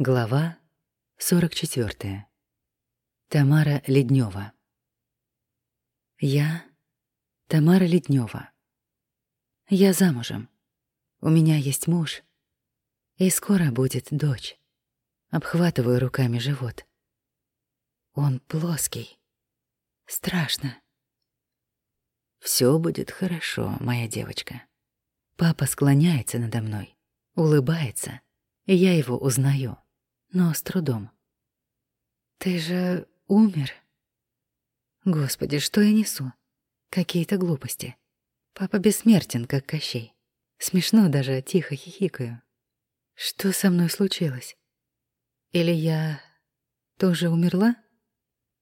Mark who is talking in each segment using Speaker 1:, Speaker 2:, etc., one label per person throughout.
Speaker 1: Глава 44. Тамара Леднева. Я Тамара Леднева. Я замужем. У меня есть муж. И скоро будет дочь. Обхватываю руками живот. Он плоский. Страшно. Все будет хорошо, моя девочка. Папа склоняется надо мной, улыбается, и я его узнаю но с трудом. «Ты же умер?» Господи, что я несу? Какие-то глупости. Папа бессмертен, как Кощей. Смешно даже, тихо хихикаю. Что со мной случилось? Или я тоже умерла?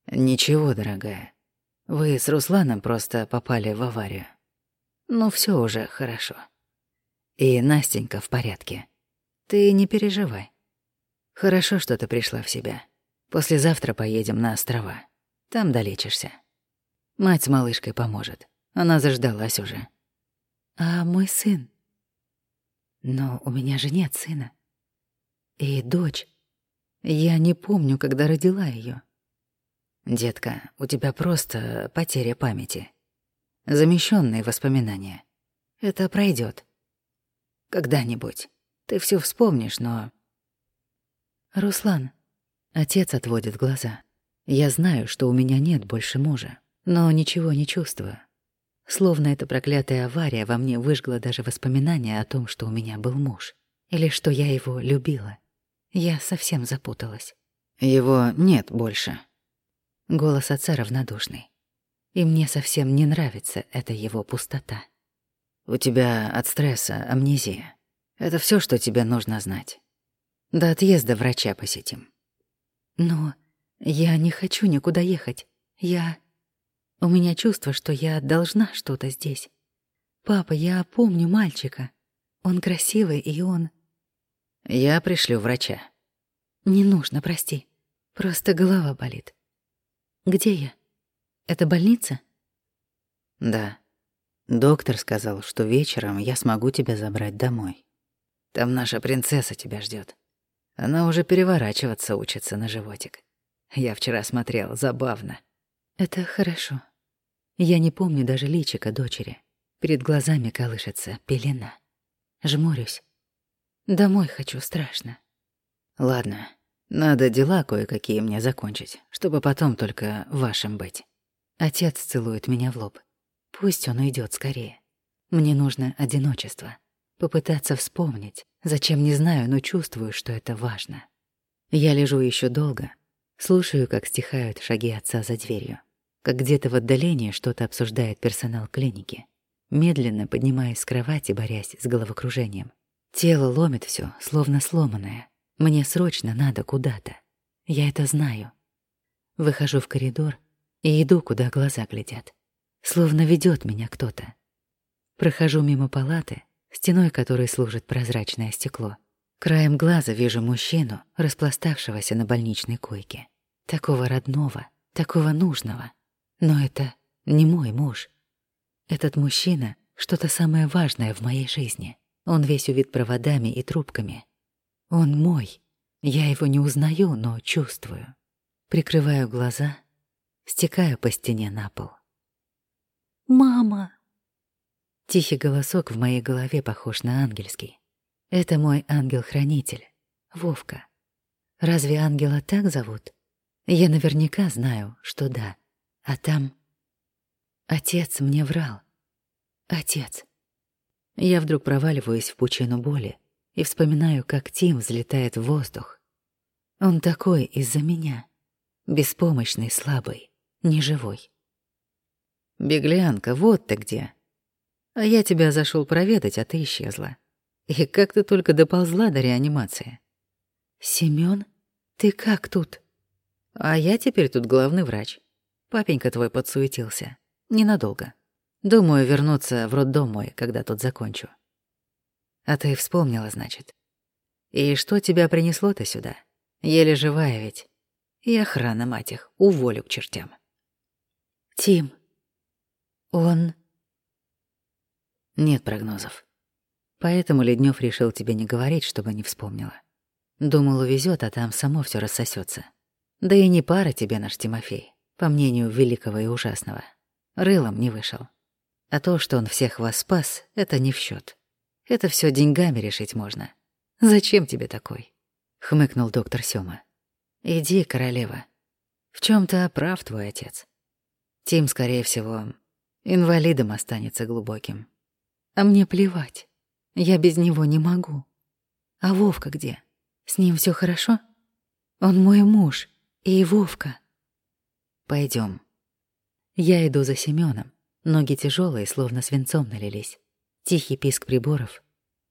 Speaker 2: Ничего, дорогая. Вы с Русланом просто попали в аварию. Ну все уже хорошо. И Настенька в порядке. Ты не переживай. Хорошо, что ты пришла в себя. Послезавтра поедем на острова. Там долечишься. Мать с малышкой поможет. Она заждалась уже.
Speaker 1: А мой сын? Но у меня же нет сына. И дочь. Я не помню, когда родила ее.
Speaker 2: Детка, у тебя просто потеря памяти. Замещенные воспоминания. Это пройдет. Когда-нибудь. Ты все вспомнишь, но
Speaker 1: «Руслан». Отец отводит глаза. Я знаю, что у меня нет больше мужа, но ничего не чувствую. Словно эта проклятая авария во мне выжгла даже воспоминания о том, что у меня был муж. Или что я его любила. Я совсем запуталась.
Speaker 2: «Его нет больше».
Speaker 1: Голос отца равнодушный. И мне совсем не нравится эта его пустота.
Speaker 2: «У тебя от стресса амнезия. Это все, что тебе нужно знать. До отъезда врача посетим.
Speaker 1: Но я не хочу никуда ехать. Я... У меня чувство, что я должна что-то здесь. Папа, я помню мальчика. Он красивый, и он...
Speaker 2: Я пришлю врача.
Speaker 1: Не нужно, прости. Просто голова болит. Где я? Это больница?
Speaker 2: Да. Доктор сказал, что вечером я смогу тебя забрать домой. Там наша принцесса тебя ждет. Она уже переворачиваться учится на животик. Я вчера смотрел, забавно.
Speaker 1: Это хорошо. Я не помню даже личика дочери. Перед глазами колышется пелена. Жмурюсь. Домой хочу, страшно.
Speaker 2: Ладно, надо дела кое-какие мне закончить, чтобы потом только вашим быть.
Speaker 1: Отец целует меня в лоб. Пусть он уйдет скорее. Мне нужно одиночество. Попытаться вспомнить, Зачем, не знаю, но чувствую, что это важно. Я лежу еще долго, слушаю, как стихают шаги отца за дверью, как где-то в отдалении что-то обсуждает персонал клиники. Медленно поднимаюсь с кровати, борясь с головокружением. Тело ломит все, словно сломанное. Мне срочно надо куда-то. Я это знаю. Выхожу в коридор и иду, куда глаза глядят. Словно ведет меня кто-то. Прохожу мимо палаты, стеной которой служит прозрачное стекло. Краем глаза вижу мужчину, распластавшегося на больничной койке. Такого родного, такого нужного. Но это не мой муж. Этот мужчина — что-то самое важное в моей жизни. Он весь увит проводами и трубками. Он мой. Я его не узнаю, но чувствую. Прикрываю глаза, стекаю по стене на пол. «Мама!» Тихий голосок в моей голове похож на ангельский. Это мой ангел-хранитель, Вовка. Разве ангела так зовут? Я наверняка знаю, что да. А там... Отец мне врал. Отец. Я вдруг проваливаюсь в пучину боли и вспоминаю, как Тим взлетает в воздух. Он такой из-за меня. Беспомощный, слабый, неживой.
Speaker 2: «Беглянка, вот ты где!» А я тебя зашел проведать, а ты исчезла. И как ты только доползла до реанимации?
Speaker 1: Семён, ты как тут?
Speaker 2: А я теперь тут главный врач. Папенька твой подсуетился. Ненадолго. Думаю вернуться в роддом мой, когда тут закончу. А ты вспомнила, значит. И что тебя принесло-то сюда? Еле живая ведь. И охрана, мать их, уволю к чертям.
Speaker 1: Тим. Он
Speaker 2: нет прогнозов. Поэтому Леднев решил тебе не говорить, чтобы не вспомнила.
Speaker 1: Думал, увезет, а там само все рассосется. Да и не пара тебе наш Тимофей, по мнению великого и ужасного. Рылом не вышел. А то, что он всех вас спас, это не в счет. Это все деньгами решить можно. Зачем тебе такой? хмыкнул доктор Сёма. Иди, королева. В чем то прав твой отец. Тим, скорее всего, инвалидом останется глубоким. А мне плевать. Я без него не могу. А Вовка где? С ним все хорошо? Он мой муж и Вовка. Пойдем. Я иду за Семеном. Ноги тяжелые, словно свинцом налились. Тихий писк приборов.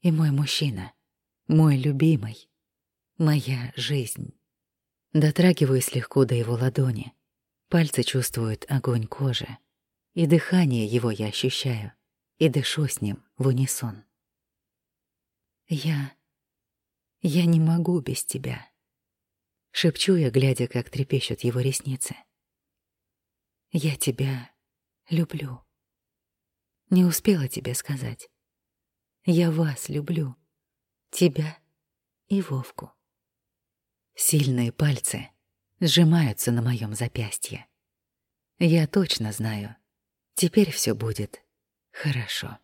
Speaker 1: И мой мужчина. Мой любимый. Моя жизнь. Дотрагиваюсь легко до его ладони. Пальцы чувствуют огонь кожи. И дыхание его я ощущаю. И дышу с ним в унисон. Я... Я не могу без тебя. Шепчу я, глядя, как трепещут его ресницы. Я тебя люблю. Не успела тебе сказать. Я вас люблю. Тебя и Вовку. Сильные пальцы сжимаются на моем запястье. Я точно знаю, теперь все будет хорошо.